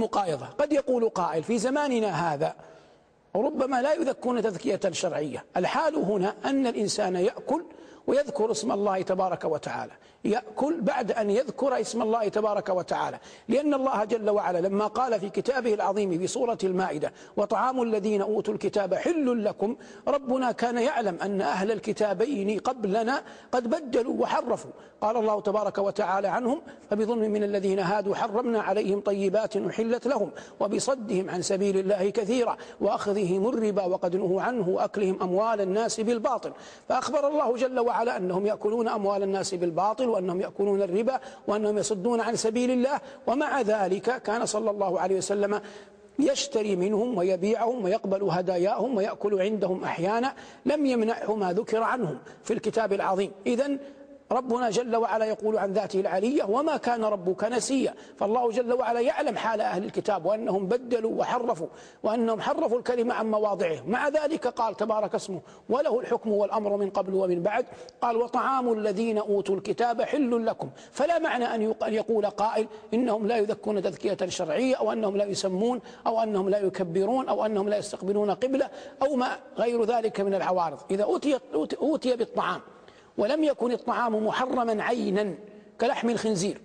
مقايضة. قد يقول قائل في زماننا هذا ربما لا يذكون تذكية شرعية. الحال هنا أن الإنسان يأكل ويذكر اسم الله تبارك وتعالى. يأكل بعد أن يذكر اسم الله تبارك وتعالى. لأن الله جل وعلا لما قال في كتابه العظيم بسورة المائدة وطعام الذين أوتوا الكتاب حل لكم ربنا كان يعلم أن أهل الكتابين قبلنا قد بدلوا وحرفوا. قال الله تبارك وتعالى عنهم فبظلم من الذين هادوا حرمنا عليهم طيبات أحلت لهم وبصدهم عن سبيل الله كثيرا وأخذهم الربا وقد نهوا عنه وأكلهم أموال الناس بالباطل. فأخبر الله جل وعلا أنهم يأكلون أموال الناس بالباطل وأنهم يأكلون الربا وأنهم يصدون عن سبيل الله. ومع ذلك كان صلى الله عليه وسلم يشتري منهم ويبيعهم ويقبل هداياهم ويأكل عندهم أحيانا. لم يمنعه ما ذكر عنهم في الكتاب العظيم. إذا ربنا جل وعلا يقول عن ذاته العلية وما كان ربك نسيا. فالله جل وعلا يعلم حال أهل الكتاب وأنهم بدلوا وحرفوا وأنهم حرفوا الكلمة عن مواضعه. مع ذلك قال تبارك اسمه وله الحكم والأمر من قبل ومن بعد. قال وطعام الذين أوتوا الكتاب حل لكم. فلا معنى أن يقول قائل إنهم لا يذكون تذكية شرعية أو أنهم لا يسمون أو أنهم لا يكبرون أو أنهم لا يستقبلون قبلة أو ما غير ذلك من العوارض إذا أوتي, أوتي بالطعام ولم يكن الطعام محرما عينا كلحم الخنزير.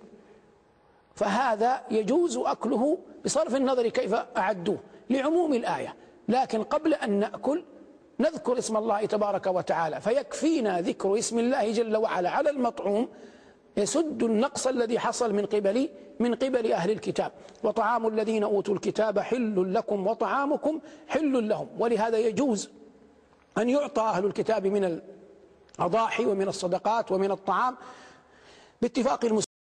فهذا يجوز أكله بصرف النظر كيف أعدوه لعموم الآية. لكن قبل أن نأكل نذكر اسم الله تبارك وتعالى فيكفينا ذكر اسم الله جل وعلا على المطعوم يسد النقص الذي حصل من قبل من قبل أهل الكتاب. وطعام الذين أوتوا الكتاب حل لكم وطعامكم حل لهم. ولهذا يجوز أن يعطى أهل الكتاب من الأضاحي ومن الصدقات ومن الطعام باتفاق المسلمين.